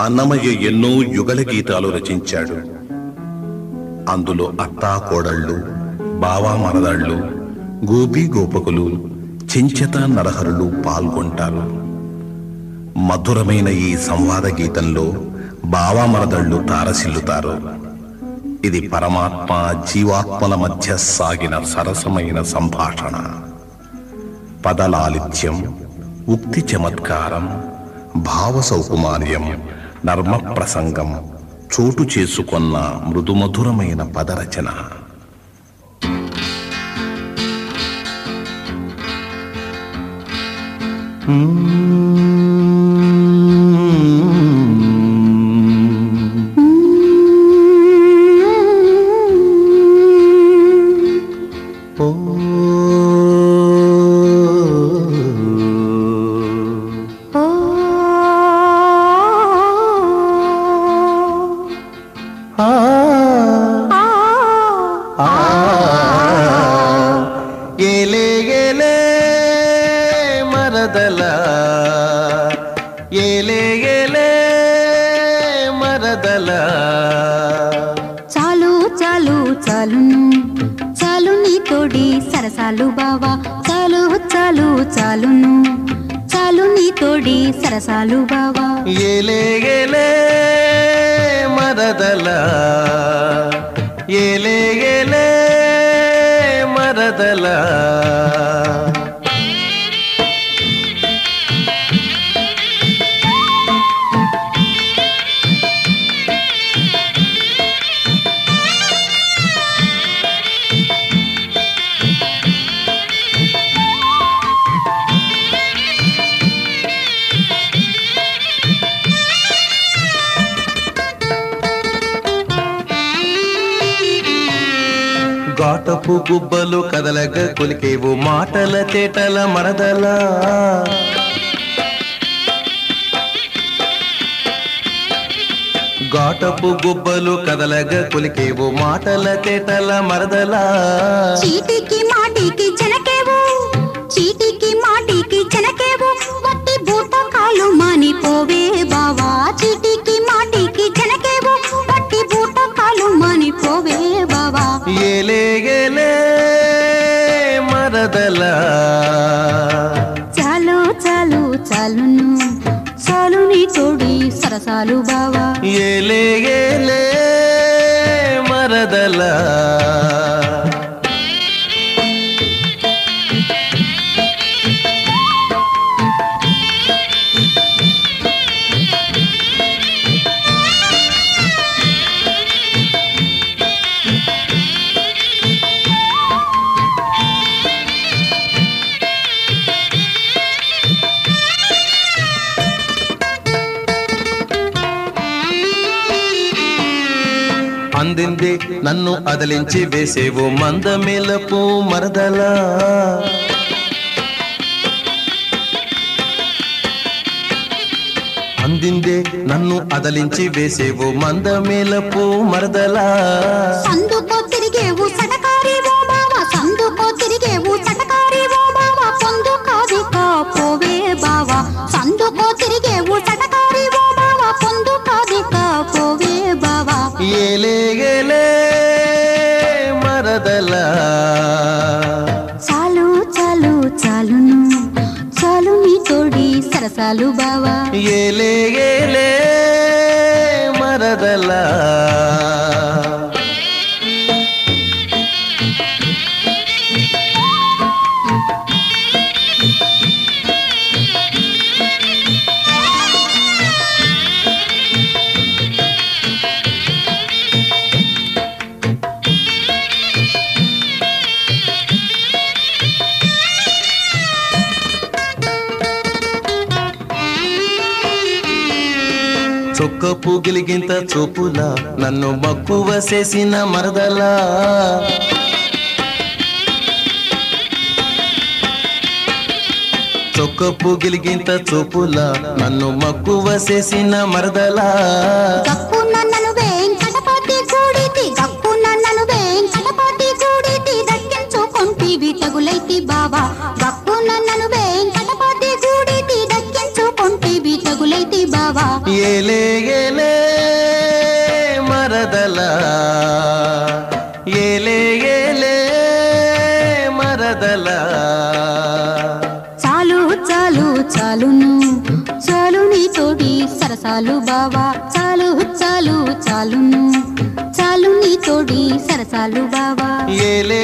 అన్నమయ్య ఎన్నో యుగల గీతాలు రచించాడు. అందులో అత్తా కోడళ్ళు బావా మరదళ్ళు గోపి గోపకులు చెంచత నరహరులు పాల్గొంటారు. మధురమైన ఈ సంవాద గీతంలో బావా మరదళ్ళు తారసిల్లుతారు. ఇది పరమాత్మ జీవాత్మల మధ్య సాగిన సరసమైన సంభాషణ. పదలాలిత్యం ఉక్తి చమత్కారం భావ సౌకుమార్యం నర్మ ప్రసంగం చోటు చేసుకొన్న మృదుమధురమైన పదరచన. ఏలే మరదల చాలు చాలు చాలును. చాలు నీ తోడి సరసాలు బావా. చాలు చాలు చాలును. చాలు నీ తోడి సరసాలు బావా. ఏలే ఏలే మరదల. ఏలే ఏలే మరదల. కప్పు గుబ్బలు కదలక కొలికేవు మాటల చేటల మరదలా. గాటపు గుబ్బలు కదలగ కొలికేవు మాటల చేటల మరదలా. చీటికి మాటికి జనకేవు చీటికి మాటికి జనకేవు వట్టి బూటకాలు మానిపోవే చాలును. చాలు నీ తోడి సరసాలు బావా. ఏలే ఏలే మరదలా. అందింది. నన్ను అదలించి వేసేవు మందమేలపు మరదలా. అందిందే నన్ను అదలించి వేసేవు మందమేలపు మరదలా. సందుకో ఏలే ఏలే మరదలా. చాలు చాలు చాలును. చాలు నీ తోడి సరసాలు బావా. ఏలే ఏలే మరదలా. చొక్క పూగిలిగింత చూపులా నన్ను మక్కువ చేసిన మరదలా. చొక్క పూగిలిగింత చూపులా నన్ను మక్కువ చేసిన మరదలా. ఏలే మరదల ఏలే ఏలే మరదల చాలు చాలు చాలును. చాలు నీ తోడి సరసాలు బావా. చాలు చాలు చాలును. చాలు నీ తోడి సరసాలు బావా. ఏలే